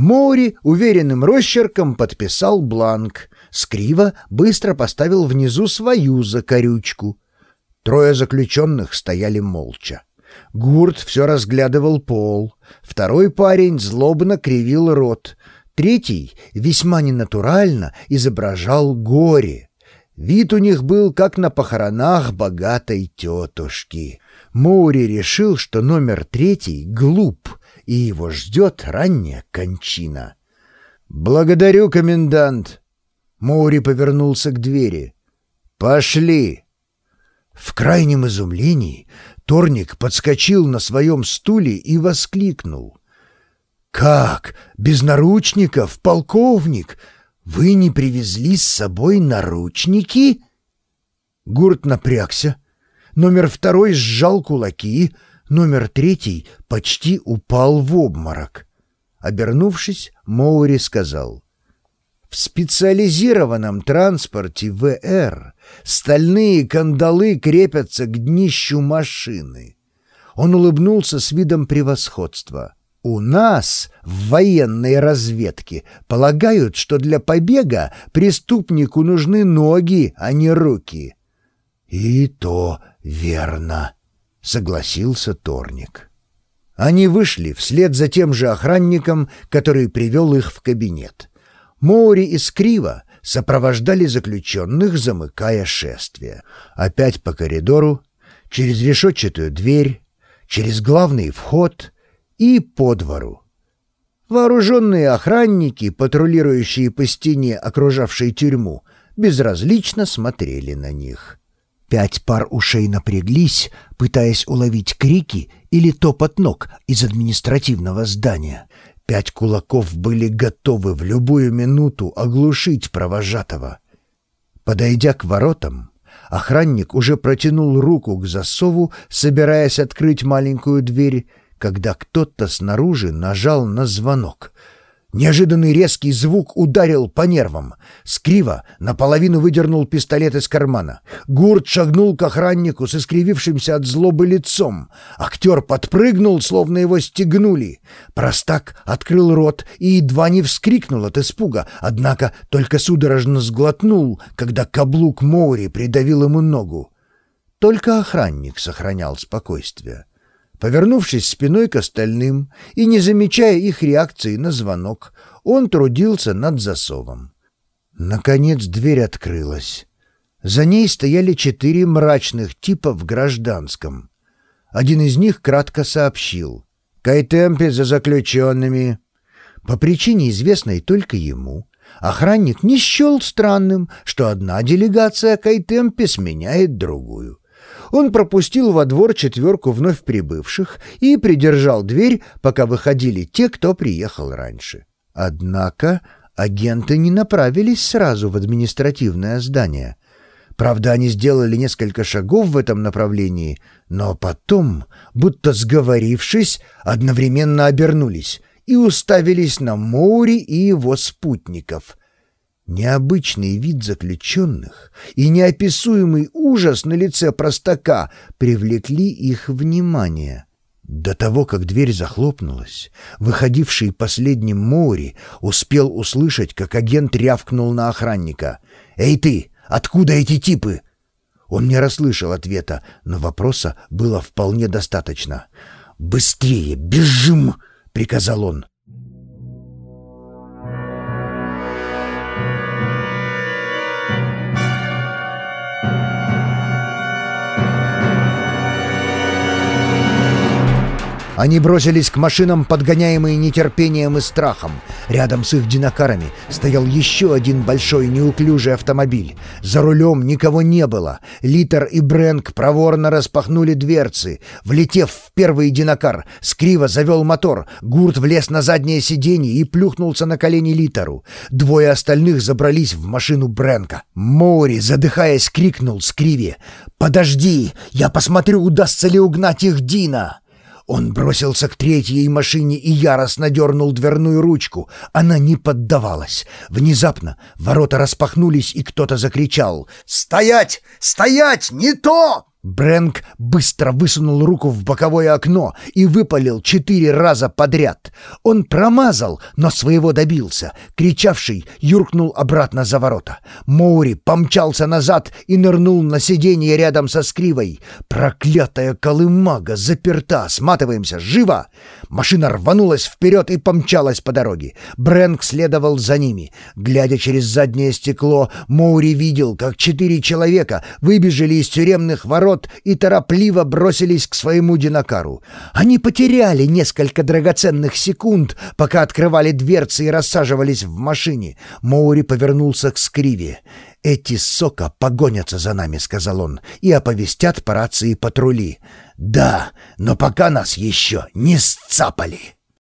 Мори уверенным росчерком подписал бланк. Скриво быстро поставил внизу свою закорючку. Трое заключенных стояли молча. Гурт все разглядывал пол. Второй парень злобно кривил рот. Третий весьма ненатурально изображал горе. Вид у них был, как на похоронах богатой тетушки. Моури решил, что номер третий глуп, и его ждет ранняя кончина. «Благодарю, комендант!» Моури повернулся к двери. «Пошли!» В крайнем изумлении Торник подскочил на своем стуле и воскликнул. «Как? Без наручников, полковник? Вы не привезли с собой наручники?» Гурт напрягся. Номер второй сжал кулаки, номер третий почти упал в обморок. Обернувшись, Моури сказал — в специализированном транспорте ВР стальные кандалы крепятся к днищу машины. Он улыбнулся с видом превосходства. У нас в военной разведке полагают, что для побега преступнику нужны ноги, а не руки. И то верно, согласился Торник. Они вышли вслед за тем же охранником, который привел их в кабинет. Моури и Скрива сопровождали заключенных, замыкая шествие. Опять по коридору, через решетчатую дверь, через главный вход и по двору. Вооруженные охранники, патрулирующие по стене, окружавшей тюрьму, безразлично смотрели на них. Пять пар ушей напряглись, пытаясь уловить крики или топот ног из административного здания. Пять кулаков были готовы в любую минуту оглушить провожатого. Подойдя к воротам, охранник уже протянул руку к засову, собираясь открыть маленькую дверь, когда кто-то снаружи нажал на звонок — Неожиданный резкий звук ударил по нервам. Скриво наполовину выдернул пистолет из кармана. Гурт шагнул к охраннику с искривившимся от злобы лицом. Актер подпрыгнул, словно его стегнули. Простак открыл рот и едва не вскрикнул от испуга, однако только судорожно сглотнул, когда каблук Моури придавил ему ногу. Только охранник сохранял спокойствие. Повернувшись спиной к остальным и не замечая их реакции на звонок, он трудился над засовом. Наконец дверь открылась. За ней стояли четыре мрачных типа в гражданском. Один из них кратко сообщил. «Кайтемпе за заключенными». По причине, известной только ему, охранник не счел странным, что одна делегация Кайтемпе сменяет другую он пропустил во двор четверку вновь прибывших и придержал дверь, пока выходили те, кто приехал раньше. Однако агенты не направились сразу в административное здание. Правда, они сделали несколько шагов в этом направлении, но потом, будто сговорившись, одновременно обернулись и уставились на Моури и его спутников — Необычный вид заключенных и неописуемый ужас на лице простака привлекли их внимание. До того, как дверь захлопнулась, выходивший последним Моури успел услышать, как агент рявкнул на охранника. «Эй ты! Откуда эти типы?» Он не расслышал ответа, но вопроса было вполне достаточно. «Быстрее! Бежим!» — приказал он. Они бросились к машинам, подгоняемые нетерпением и страхом. Рядом с их динокарами стоял еще один большой неуклюжий автомобиль. За рулем никого не было. Литер и Брэнк проворно распахнули дверцы. Влетев в первый динокар, Скриво завел мотор. Гурт влез на заднее сиденье и плюхнулся на колени Литеру. Двое остальных забрались в машину Брэнка. Мори, задыхаясь, крикнул Скриве. «Подожди! Я посмотрю, удастся ли угнать их Дина!» Он бросился к третьей машине и яростно дернул дверную ручку. Она не поддавалась. Внезапно ворота распахнулись, и кто-то закричал. «Стоять! Стоять! Не то!» Брэнк быстро высунул руку в боковое окно и выпалил четыре раза подряд. Он промазал, но своего добился. Кричавший юркнул обратно за ворота. Моури помчался назад и нырнул на сиденье рядом со скривой. «Проклятая колымага заперта! Сматываемся! Живо!» Машина рванулась вперед и помчалась по дороге. Брэнк следовал за ними. Глядя через заднее стекло, Моури видел, как четыре человека выбежали из тюремных ворот ворот и торопливо бросились к своему динокару. Они потеряли несколько драгоценных секунд, пока открывали дверцы и рассаживались в машине. Моури повернулся к Скриве. «Эти сока погонятся за нами», — сказал он, — «и оповестят по рации патрули». «Да, но пока нас еще не сцапали».